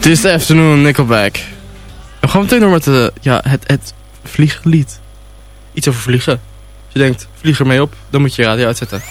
This Afternoon, Nickelback. We gaan meteen door met de ja, het, het vlieglied. Iets over vliegen. Als je denkt, vlieg er mee op, dan moet je je radio uitzetten.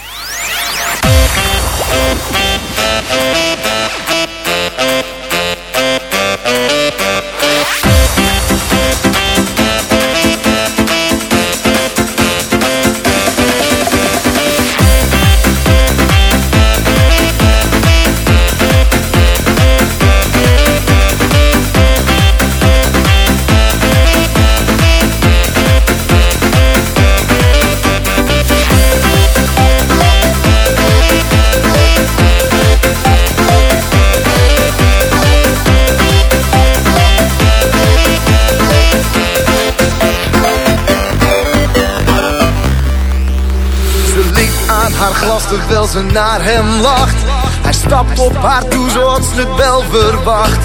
terwijl ze naar hem lacht. Hij stapt op haar toe zoals het wel verwacht.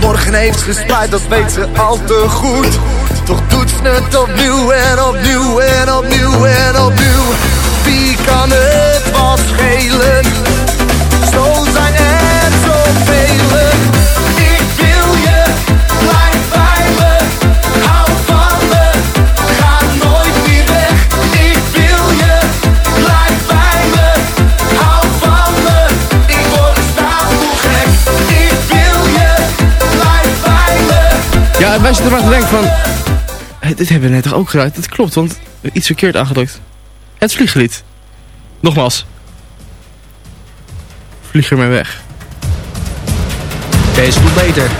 Morgen heeft ze dat weet ze al te goed. Toch doet ze het opnieuw en opnieuw en opnieuw en opnieuw. Wie kan het was schelen? Wij zitten maar te denken van... dit hebben we net toch ook gedaan? Dat klopt, want iets verkeerd aangedrukt. Het vlieglied. Nogmaals. Vlieg er maar weg. Deze voelt beter.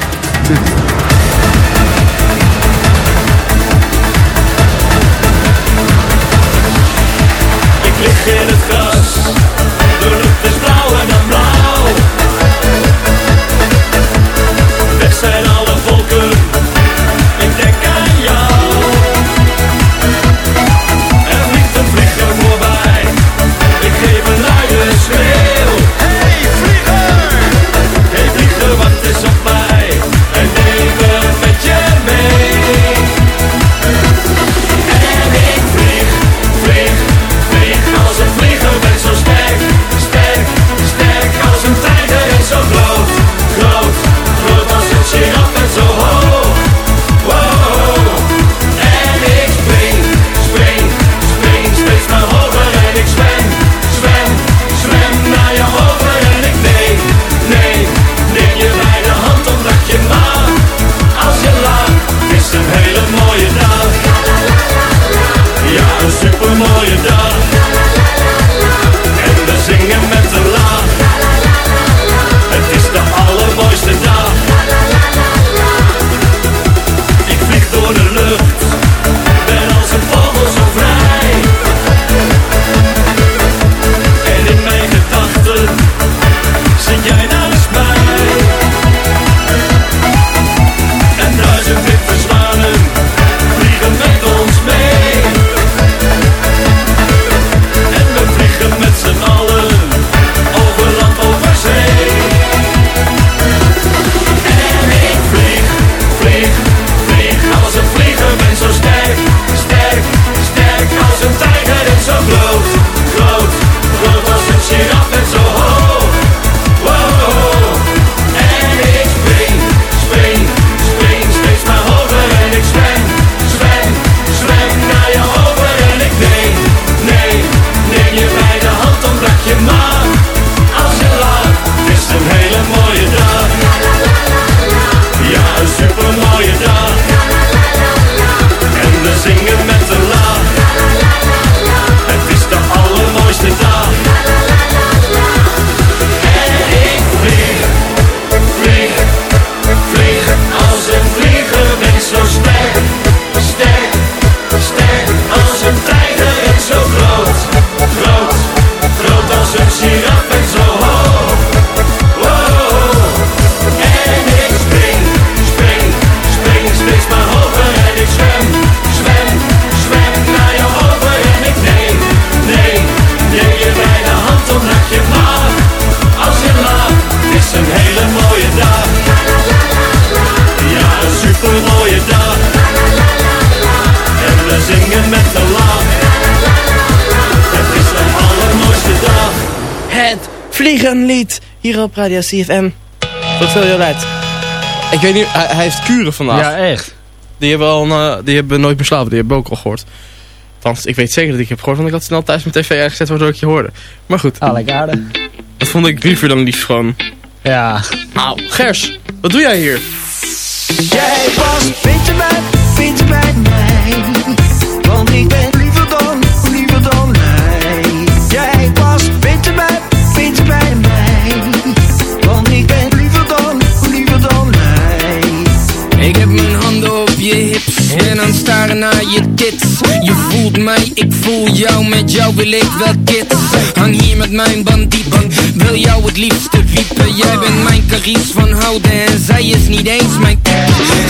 Hier op Radio CFM. Tot veel jou uit. Ik weet niet, hij, hij heeft kuren vandaag. Ja, echt. Die hebben, al, eh, die hebben nooit meer slapen, die hebben ook al gehoord. Althans, ik weet zeker dat ik heb gehoord, want ik had snel thuis mijn tv uitgezet waardoor ik je hoorde. Maar goed, Ah, lekker aardig. dat vond ik liever dan liefst gewoon. Ja. Nou, Gers, wat doe jij hier? Jij was beetje bij, beetje bij mij. Want ik ben Ik heb mijn handen op je hips en dan staren naar je tits. Je voelt mij, ik voel jou, met jou wil ik wel kids. Hang hier met mijn bandiet, wil jou het liefste wiepen. Jij bent mijn caries van houden en zij is niet eens mijn.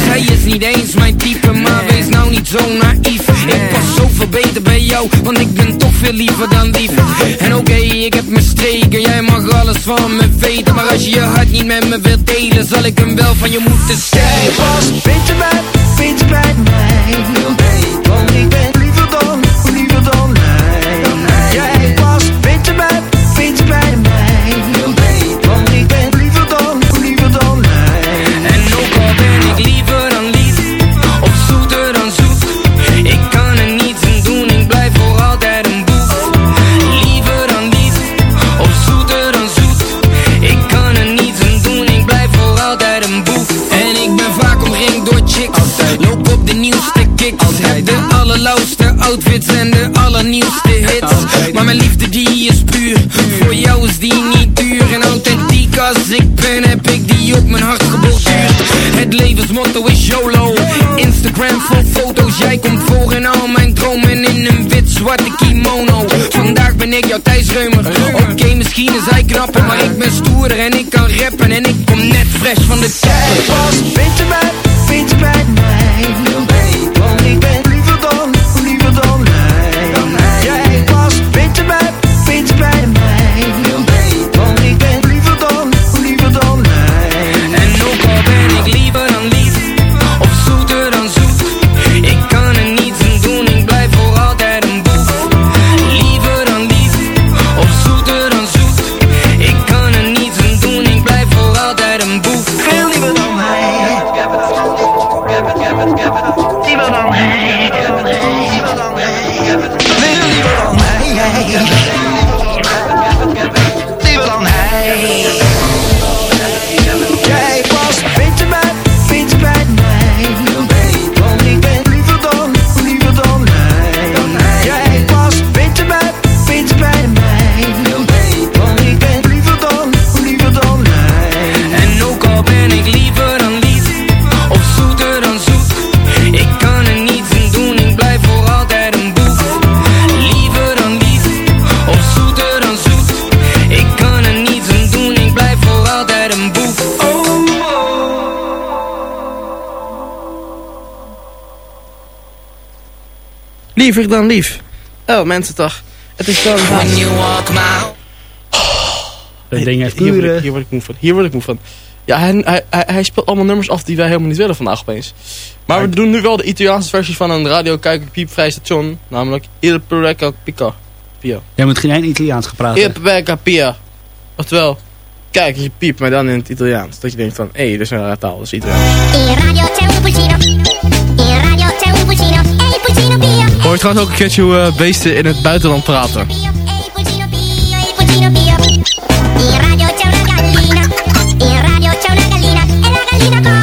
Zij is niet eens mijn type, maar wees nou niet zo naïef. Ik pas zoveel beter bij jou, want ik ben toch veel liever dan lief. En oké, ik heb mijn streken, jij mag alles van me weten. Maar als je je hart niet met me wilt delen, zal ik hem wel van je moeten Jij stelen. was beetje bij, beetje bij mij. Want ik ben outfits en de allernieuwste hits. Maar mijn liefde die is puur. Voor jou is die niet duur. En authentiek als ik ben heb ik die op mijn hart geborduurd. Het levensmotto is YOLO. Instagram vol foto's Jij komt voor in al mijn dromen. In een wit-zwarte kimono. Vandaag ben ik jouw thuisreumer, Oké, misschien is hij knapper Maar ik ben stoerder en ik kan rappen. En ik kom net fresh van de tijd. Pas vind je mij, vind je mij ik dan lief. Oh, mensen toch. Het is zo... When oh. ding hier, word ik, hier moe van. Hier word ik moe van. Ja, hij, hij, hij, speelt allemaal nummers af die wij helemaal niet willen vandaag opeens. Maar we doen nu wel de Italiaanse versie van een radio piepvrij station. Namelijk Il Pereca Pica. Pia. Jij moet geen Italiaans gepraat Il Pereca Pia. Oftewel, kijk, je piep, maar dan in het Italiaans. Dat je denkt van, hé, hey, dit is een rare taal, dat is Italiaans. In radio c'è un. In radio c'è un hey, Pia. Hoor je trouwens ook een keertje hoe beesten in het buitenland praten. In radio c'è una gallina, in radio c'è una gallina, e la.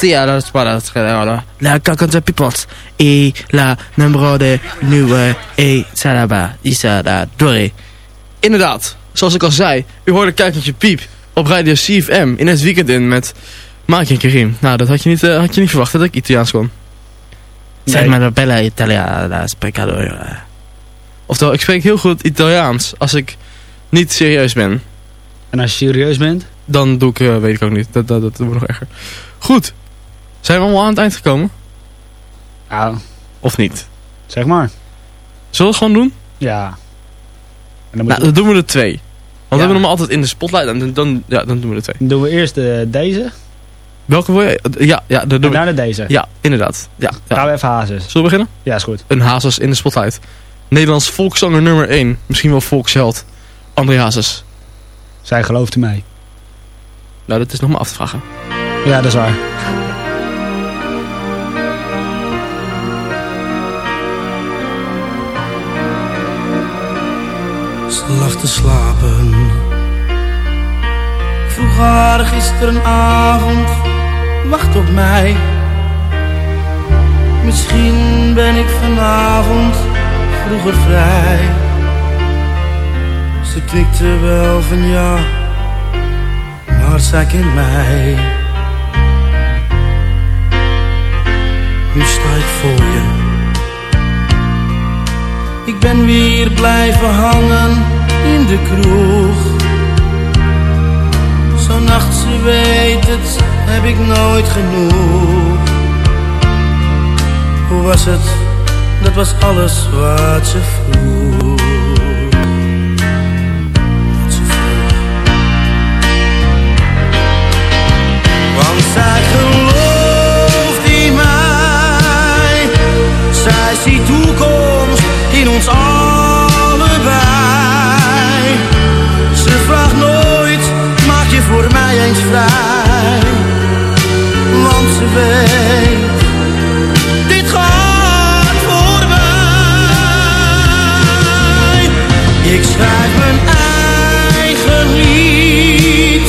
Ja, dat is que la caca de E, la nummer de nieuwe e salaba isada dore. Inderdaad, zoals ik al zei, u hoorde kijkertje Piep op Radio CFM in het weekend in met Maak en Karim. Nou, dat had je niet, eh, had je niet verwacht dat ik Italiaans kon. Nee. Zeg maar bella Italiana Of eh. Oftewel, ik spreek heel goed Italiaans als ik niet serieus ben. En als je serieus bent? Dan doe ik, eh, weet ik ook niet. Dat, dat, dat wordt nog erger. Goed, zijn we allemaal aan het eind gekomen? Ja, Of niet? zeg maar. Zullen we het gewoon doen? Ja. En dan, Nou, dan doen we er twee. Want we Ja. hebben hem altijd in de spotlight. En dan, dan, ja, dan doen we er twee. we, doen we eerst eh, deze Welke wil je? Ja, ja, dan en doen we. daarna deze. Ja, inderdaad. Ja, ja. Gaan we even hazes. Zullen we beginnen? Ja, is goed. Een Hazes in de spotlight. Nederlands volkszanger nummer 1. Misschien wel volksheld. André Hazes. Zij geloofde mij. Nou, dat is nog maar af te vragen. Ja, dat is waar. Lag te slapen. Ik vroeg haar gisterenavond, wacht op mij. Misschien ben ik vanavond vroeger vrij. Ze knikte wel van ja, maar zij kent mij. Nu sta ik voor je. Ik ben weer blijven hangen de. Zo'n nacht, ze weet het, heb ik nooit genoeg. Hoe was het? Dat was alles wat ze vroeg. Want zij gelooft in mij. Zij ziet toekomst in ons allebei. Mij eens vrij. Want ze weet, dit gaat voorbij. Ik schrijf mijn eigen lied,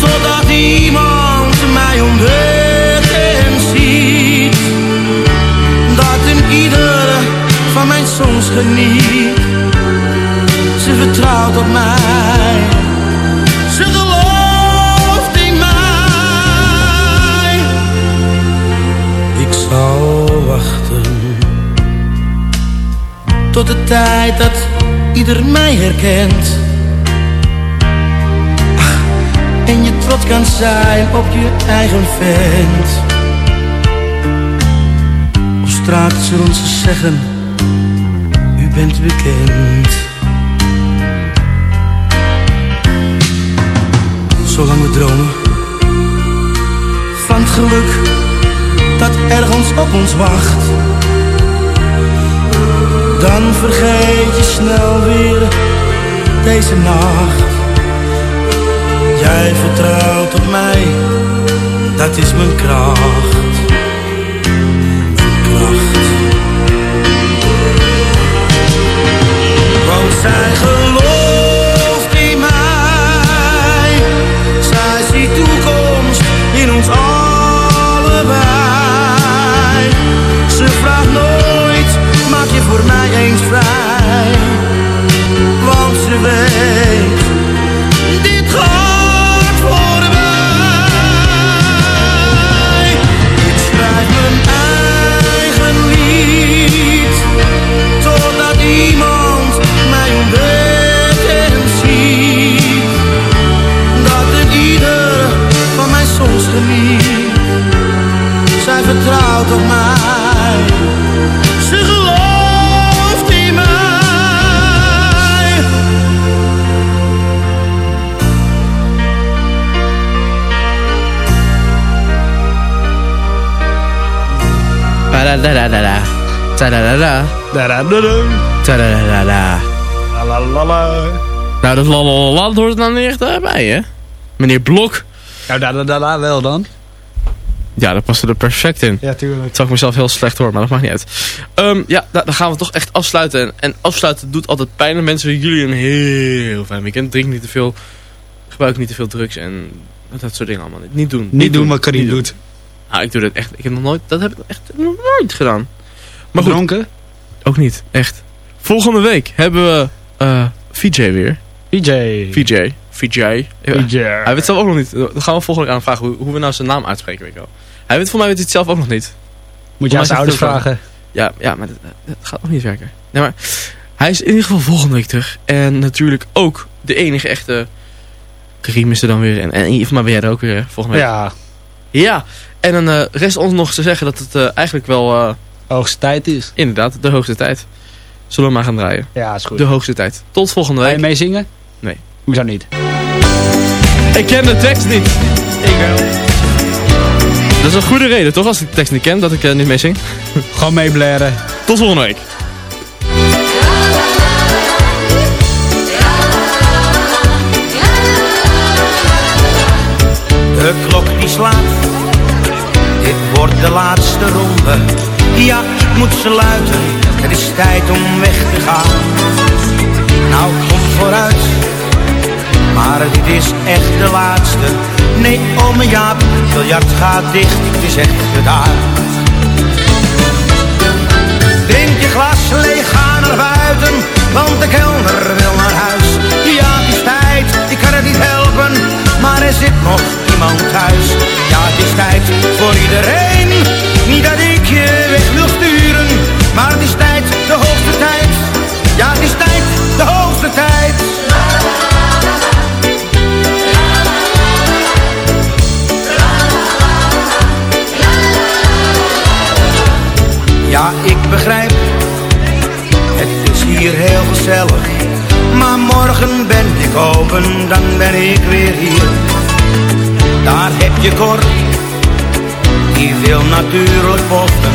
totdat iemand mij ontdekt en ziet dat een ieder van mijn songs geniet. Ze vertrouwt op mij, tot de tijd dat ieder mij herkent. Ach, En je trots kan zijn op je eigen vent. Of straks zullen ze zeggen, u bent bekend. Zolang we dromen van het geluk dat ergens op ons wacht. Dan vergeet je snel weer deze nacht. Jij vertrouwt op mij, dat is mijn kracht. Tadadadada. Tadadada. Da-da-da-da. Tadadadada. La-la-la-la. Nou, dat lalalala hoort er nou niet echt bij, hè? Meneer Blok. Nou, da-da-da-da wel dan. Ja, dat past er perfect in. Ja, tuurlijk. Het zag ik mezelf heel slecht hoor, maar dat maakt niet uit. Ehm, ja, da- dan gaan we toch echt afsluiten. En, en afsluiten doet altijd pijn. En mensen, jullie een heel fijn weekend. Drink niet te veel. Gebruik niet te veel drugs. En dat soort dingen allemaal. Niet, niet doen. Niet doen wat Karim Niet doen. doet. Nou, ik doe dat echt. Ik heb nog nooit. Dat heb ik echt nog nooit gedaan. Maar goed, Dronken? ook niet. Echt. Volgende week hebben we eh VJ weer. PJ. VJ. Vijay. Vijay. Hij weet zelf ook nog niet. Dan gaan we volgende aan vragen hoe, hoe we nou zijn naam uitspreken. Weet je wel. Hij weet voor mij weet het zelf ook nog niet. Moet je aan Maar zijn ouders ook vragen. Ja, ja maar dat, dat gaat nog niet werken. Nee, maar hij is in ieder geval volgende week terug. En natuurlijk ook de enige echte... Karim is er dan weer. En, en volgens mij ben jij er ook weer volgende week. Ja, Ja, en dan eh, rest ons nog te zeggen dat het eh, eigenlijk wel eh, hoogste tijd is. inderdaad de hoogste tijd. Zullen we maar gaan draaien. Ja, is goed. De hoogste tijd. Tot volgende Ga je week. meezingen? Nee. Hoezo niet? Ik ken de tekst niet. Ik wel. Dat is een goede reden, toch? Als ik de tekst niet ken, dat ik eh, niet mee zing. Gewoon meeblaren. Tot volgende week. De klok die slaat, dit wordt de laatste ronde. Ja, ik moet sluiten, het is tijd om weg te gaan. Nou, kom vooruit, maar dit is echt de laatste. Nee, ome Jaap, biljart gaat dicht, het is echt gedaan. Drink je glas leeg, ga naar buiten, want de kelner wil naar huis. Ja, het is tijd, ik kan het niet helpen, maar er zit nog iemand thuis. Ja, het is tijd voor iedereen, niet dat ik je weg wil sturen, maar het is tijd, de hoogste tijd. Ja, het is tijd, de hoogste tijd. Ja, ik begrijp, het is hier heel gezellig. Maar morgen ben ik open, dan ben ik weer hier. Daar heb je Cor, die wil natuurlijk posten.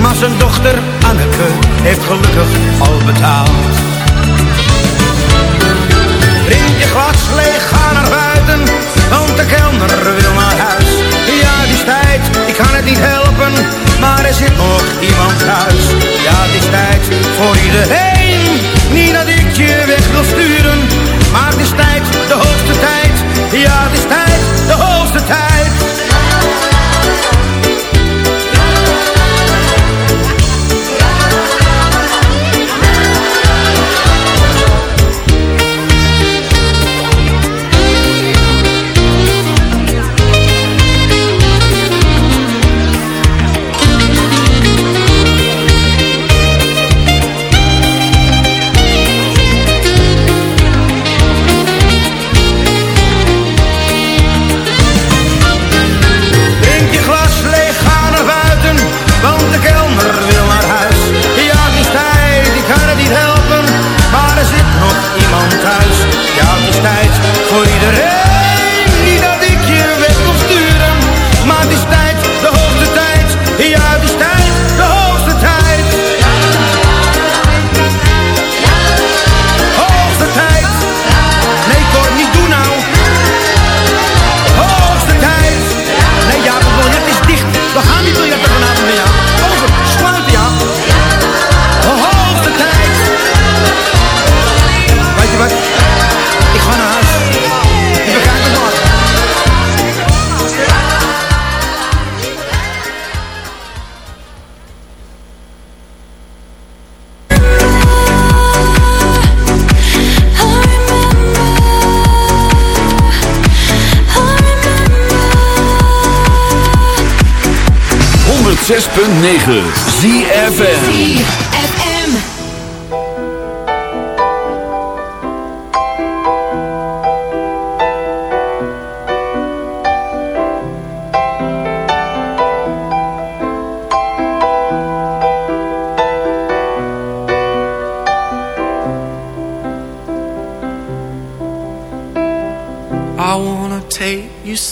Maar zijn dochter Anneke heeft gelukkig al betaald. Drink je glas leeg, ga naar buiten, want de kelner wil naar huis. Ja, is tijd, ik kan het niet helpen, maar er zit nog iemand thuis.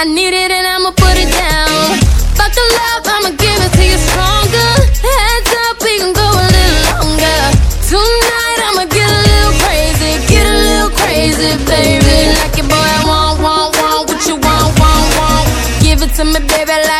I need it and I'ma put it down. Fuck the love, I'ma give it to you stronger. Heads up, we can go a little longer. Tonight I'ma get a little crazy, get a little crazy, baby. Like it, boy, I want, want, want what you want, want, want. Give it to me, baby, like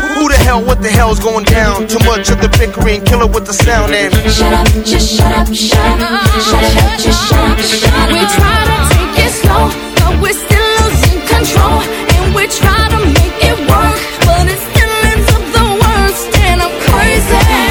Who the hell, what the hell's going down? Too much of the bickering, killer with the sound and Shut up, just shut up, shut up, shut it up, just shut up, shut up. We try to take it slow, but we're still losing control. And we try to make it work, but it still ends up the worst. And I'm crazy.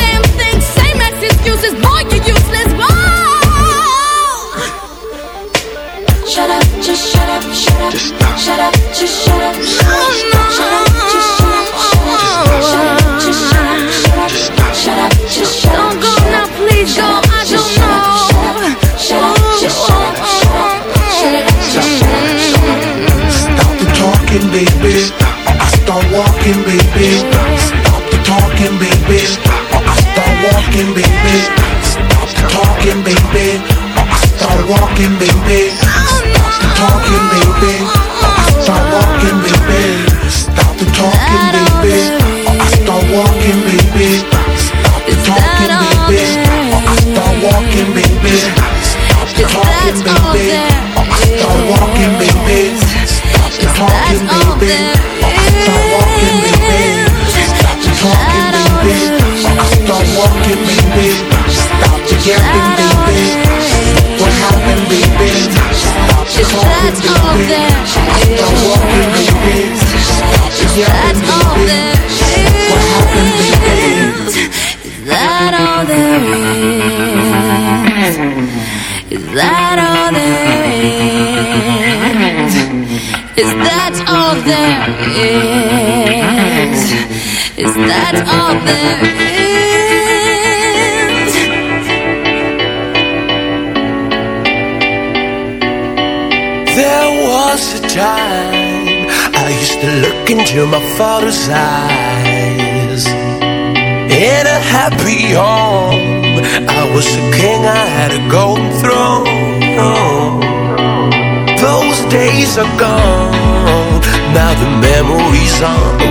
start walking, baby. Stop the talking, baby. Start walking, baby. Stop the talking, baby. Is that all there is? Is that all there is? Is that all there is? There was a time I used to look into my father's eyes in a happy home I was a king, I had a golden throne. Those days are gone. Now the memories are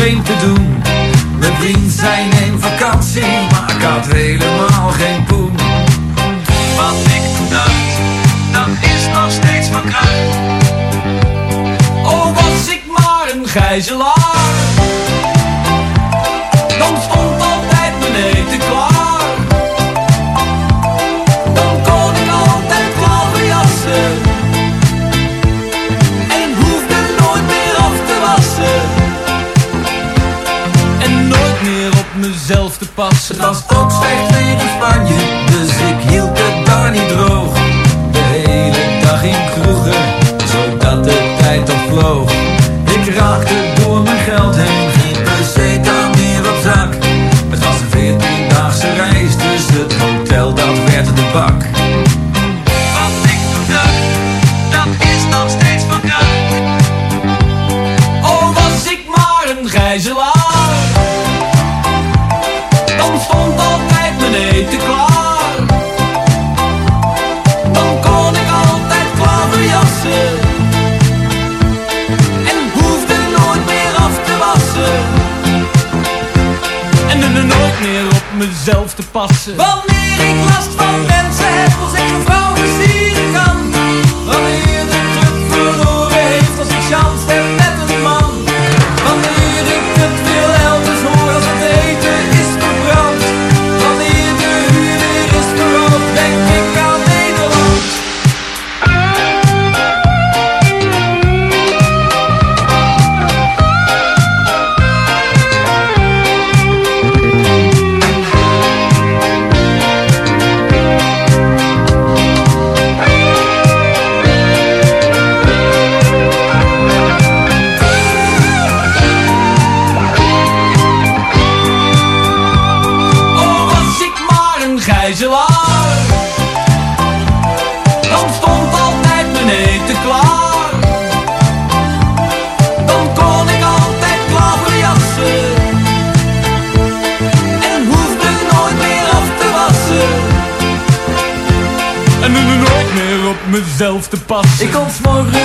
vreemd te doen. Mijn vriend zijn neem vakantie Maar ik had helemaal geen poen. Wat ik toen Dat is nog steeds van kracht Oh was ik maar een gijzelaar. Dan was ook slecht weer in Spanje, dus ik hield het daar niet droog. De hele dag in kroegen, zodat de tijd toch vloog. Ik raakte door mijn geld heen, geen dan meer op zak. Het was een 14-daagse reis, dus het hotel dat werd de bak. Ik kom morgen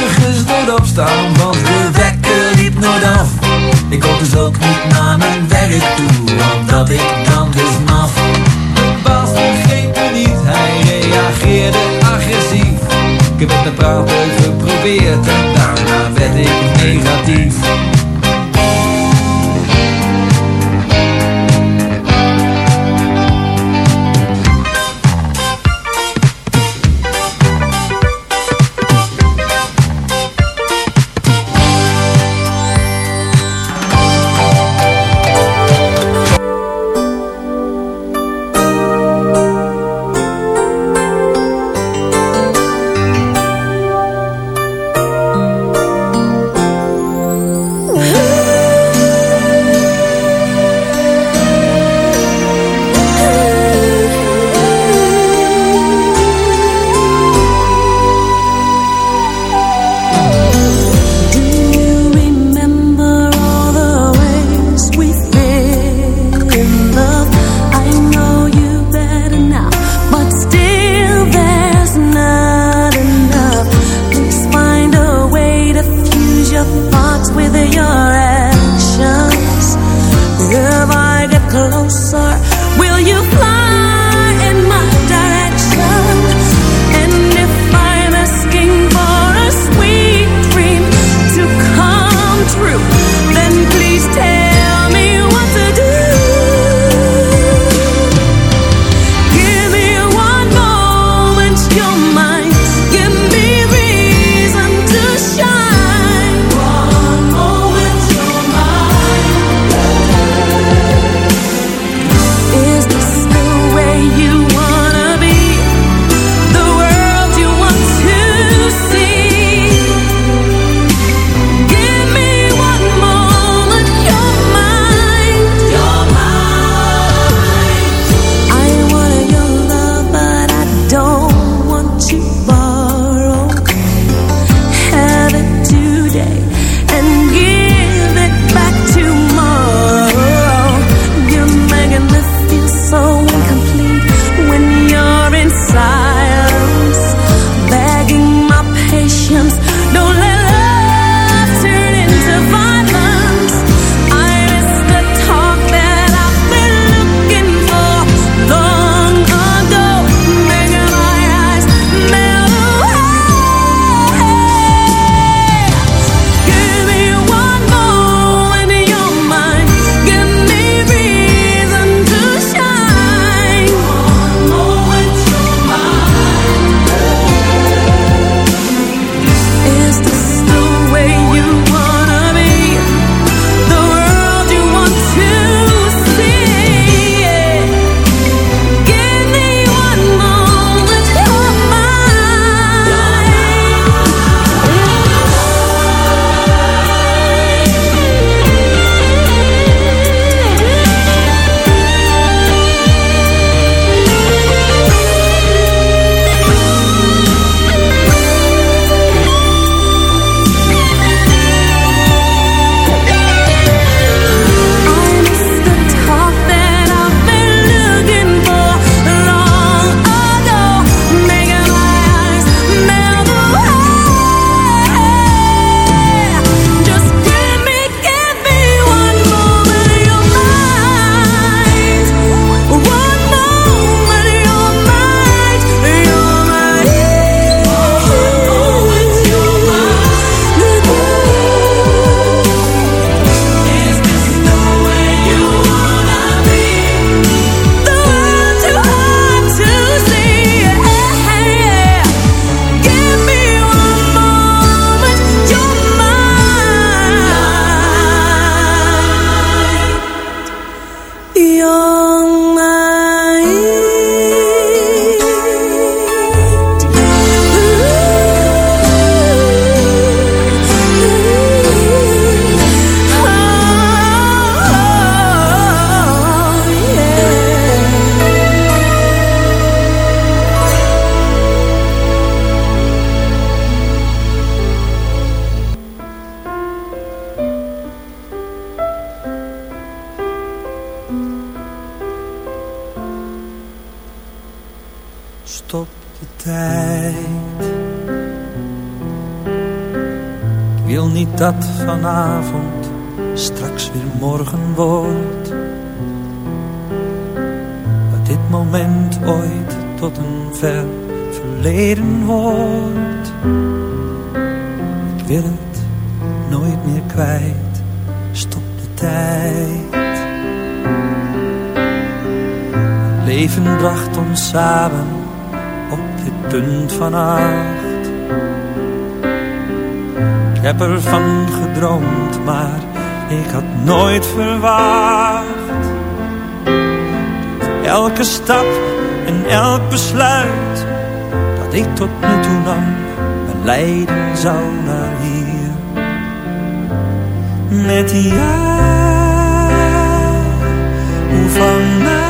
Stop de tijd. Ik wil niet dat vanavond straks weer morgen wordt. Dat dit moment ooit tot een ver verleden wordt. Ik wil het nooit meer kwijt. Stop de tijd. Leven bracht ons samen op van acht. Ik heb ervan gedroomd, maar ik had nooit verwacht. Elke stap en elk besluit dat ik tot nu toe nam, me leiden zou naar hier. Met jou, hoe vanavond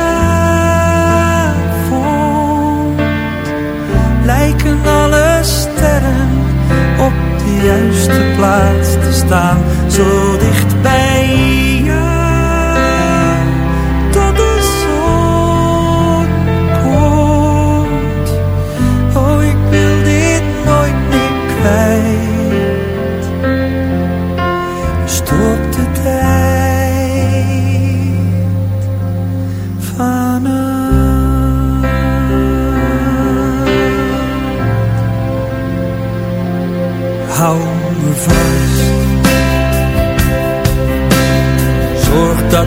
alle sterren op de juiste plaats te staan, zo dicht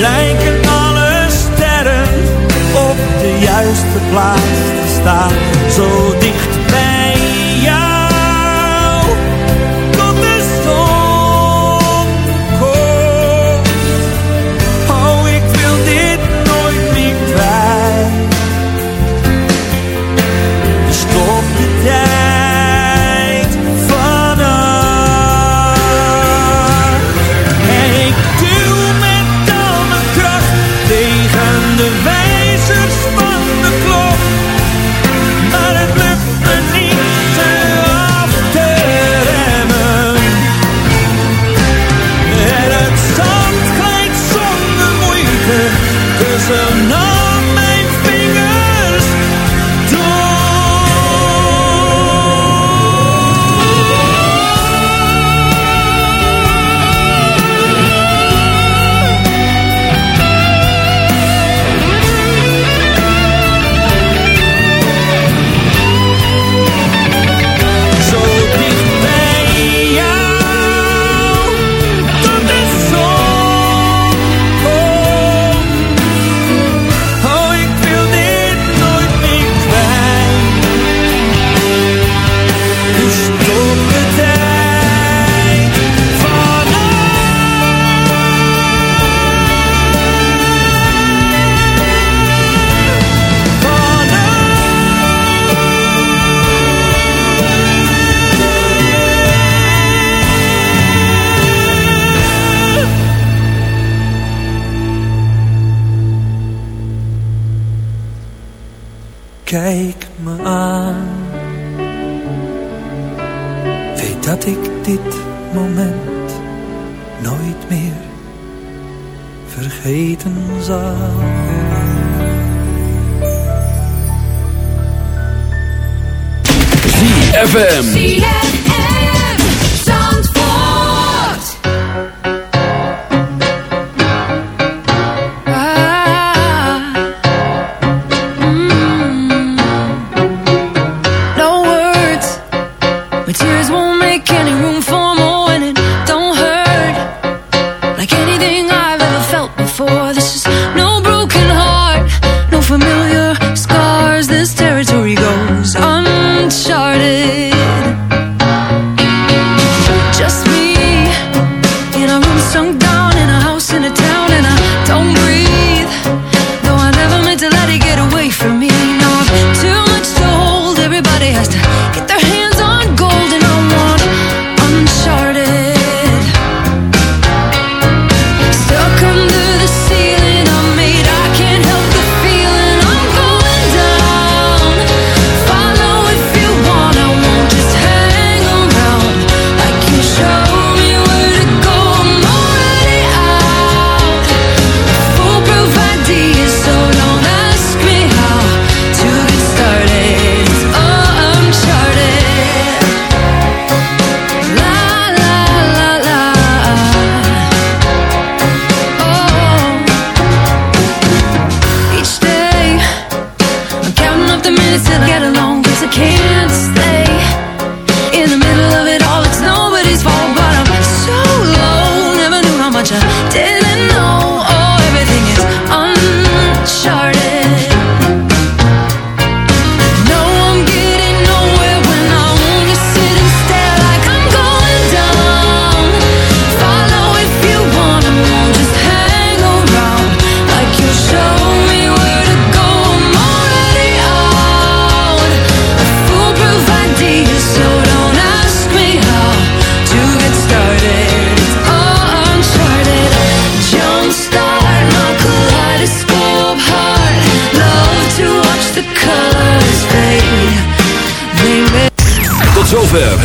lijken alle sterren op de juiste plaats te staan.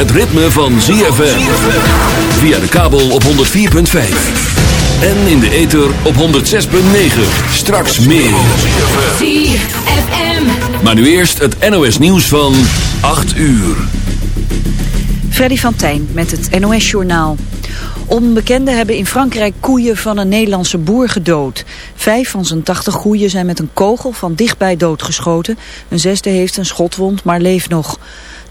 Het ritme van ZFM. Via de kabel op 104.5. En in de ether op 106.9. Straks meer. ZFM. Maar nu eerst het NOS nieuws van 8 uur. Freddy van Tijn met het NOS-journaal. Onbekenden hebben in Frankrijk koeien van een Nederlandse boer gedood. Vijf van zijn tachtig koeien zijn met een kogel van dichtbij doodgeschoten. Een zesde heeft een schotwond, maar leeft nog.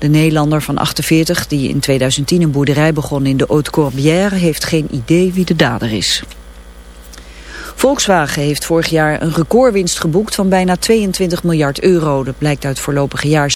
De Nederlander van 48, die in 2010 een boerderij begon in de Haute-Corbière... heeft geen idee wie de dader is. Volkswagen heeft vorig jaar een recordwinst geboekt van bijna 22 miljard euro. Dat blijkt uit voorlopige jaars.